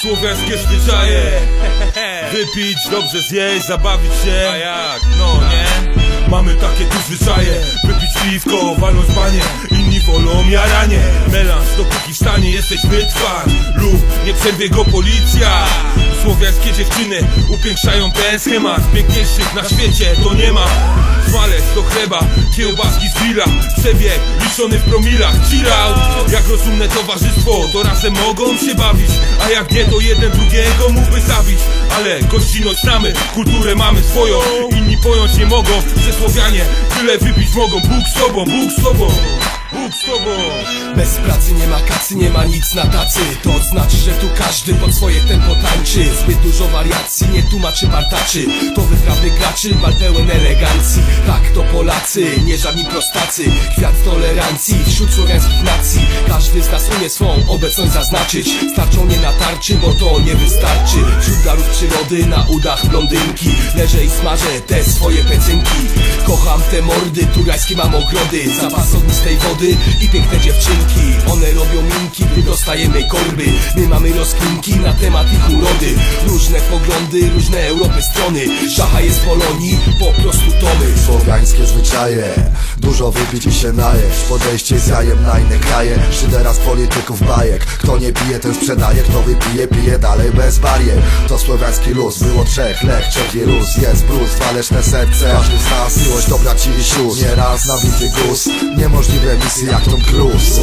Słowiańskie zwyczaje. Wypić, dobrze zjeść, zabawić się. A jak? No nie? Mamy takie tu zwyczaje. Wypić piwko, walnąć panie. Inni wolą jaranie. Melanż dopóki w stanie jesteś wytrwany lub nie przerwie go policja. Słowiańskie dziewczyny upiększają ten schemat. Piękniejszych na świecie to nie ma. Smalec do chleba, kiełbaski z grilla. Przebieg liczony w promilach Chill out, jak rozumne towarzystwo To razem mogą się bawić. A jak nie to jeden drugiego mógłby zabić. Ale gościnność znamy, kulturę mamy swoją. Inni pojąć nie mogą, że Słowianie Tyle wypić mogą, Bóg z tobą, Bóg z tobą Bóg z tobą. Bez pracy nie ma kacy, nie ma nic na tacy. To znaczy, że tu każdy pod swoje tempo tańczy. Zbyt dużo wariacji, nie tłumaczy partaczy To wytrawnych graczy, bal pełen elegancji. Tak to Polacy, nie żadni prostacy. Kwiat tolerancji wśród słowiańskich nacji. Każdy z nas umie swą obecność zaznaczyć. Starczą nie na tarczy, bo to nie wystarczy. Wśród darów przyrody, na udach blondynki. Leżę i smażę te swoje pecynki. Kocham te mordy, turańskie mam ogrody. Zapas ognistej wody i piękne dziewczynki. One robią minki, gdy dostajemy korby. My mamy rozkminki na temat ich urody. Różne poglądy, różne Europy strony. Szacha jest Polonii, po prostu tomy. Słowiańskie zwyczaje Dużo wypić i się najeść. Podejście z jajem na inne kraje. Szydera z polityków bajek? Kto nie pije ten sprzedaje. Kto wypije pije dalej bez barier. To słowiański luz Było trzech lech, trzech wirus Jest bruz, waleczne serce. Każdy z nas miłość do braci i sióstr Nieraz nabity guz. Niemożliwe misje jak Tom Cruise.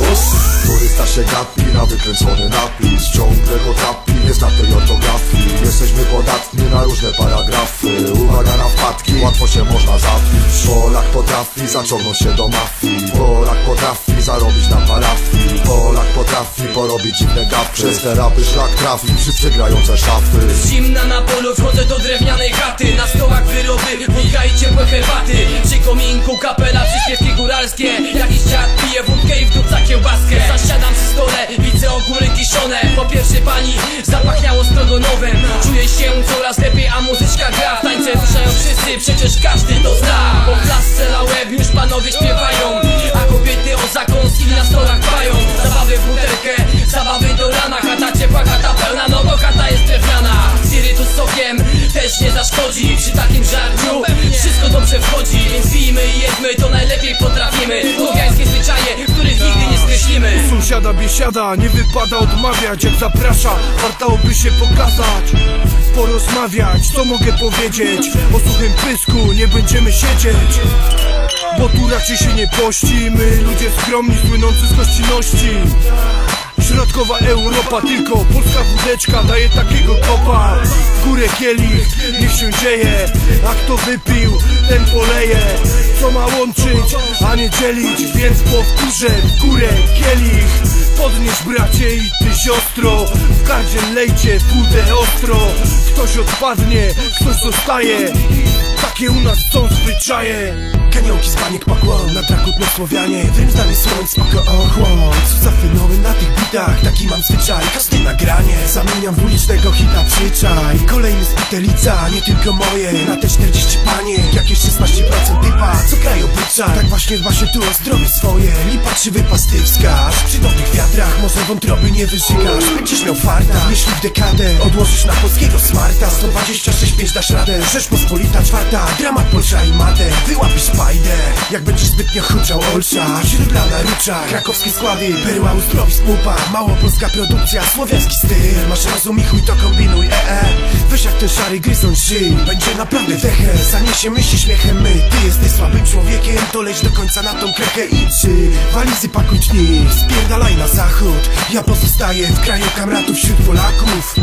Turysta się gapi na wykręcony napis. Ciągle go trapi, nie zna tej ortografii. Jesteśmy podatni na różne paragrafy. Uwaga na wpadki, łatwo się można zapić Polak potrafi zaciągnąć się do mafii. Polak potrafi zarobić na parafii. Polak potrafi porobić dziwne gafy Przez te rapy szlak trafi, wszyscy grające szafy. Zimna na polu, wchodzę do drewnianej chaty. Na stołach wyroby, wódka i ciepłe herbaty. Przy kominku kapela, ogóry kiszone. Po pierwsze pani, zapachniało strogonowem. Czuję się coraz lepiej, a muzyczka gra. Tańce ruszają wszyscy, przecież każdy to zna. Po klasce na łeb już panowie śpiewają A kobiety o zakąs i na stołach dbają. Zabawy w butelkę, zabawy do rana Sąsiada biesiada, nie wypada odmawiać Jak zaprasza, wartałoby się pokazać Porozmawiać, co mogę powiedzieć. O suchym pysku nie będziemy siedzieć Bo tu raczej się nie pości My ludzie skromni, słynący z gościnności. Środkowa Europa, tylko polska wódeczka daje takiego kopa W górę kielich, niech się dzieje A kto wypił, ten poleje Co ma łączyć, a nie dzielić Więc powtórzę, w górę kielich Podnieś bracie i ty siostro. W gardzie lejcie wódę ostro. Ktoś odpadnie, ktoś zostaje. Takie u nas są zwyczaje. Kaniołki z baniek pokłon Na traku na Słowianie. Wiem znany słoń, spoko ochłon Co za fenomen na tych bitach Taki mam zwyczaj, każde nagranie Zamieniam w ulicznego hita przyczaj Kolejny z pitelica, nie tylko moje. Na te 40 paniek, jakieś 16% typa. Co krają bycza, tak właśnie dba się tu o zdrowie swoje. Lipa czy wypasty wskaż. Przy dobrych wiatrach, może wątroby nie wyżygasz Będziesz miał farta, jeśli w dekadę Odłożysz na polskiego smarta. 126,5 dasz radę Rzeczpospolita czwarta, dramat Polsza i Matę Wyłapisz fajdę, jak będziesz zbytnio huczał Olsza, źródla na rucza Krakowskie składy, perła uzdrowisk pupa Małopolska produkcja, słowiański styl. Masz rozum i chuj to kombinuj, ee e. Weź jak ten szary gryzą szyj. Będzie naprawdę wechę, zaniesie myśli śmiechem. My, ty jesteś słabym człowiekiem. To leć do końca na tą krekę i trzy. Walizy pakuj tni, spierdalaj na zachód. Ja pozostaję w kraju kamratów wśród Polaków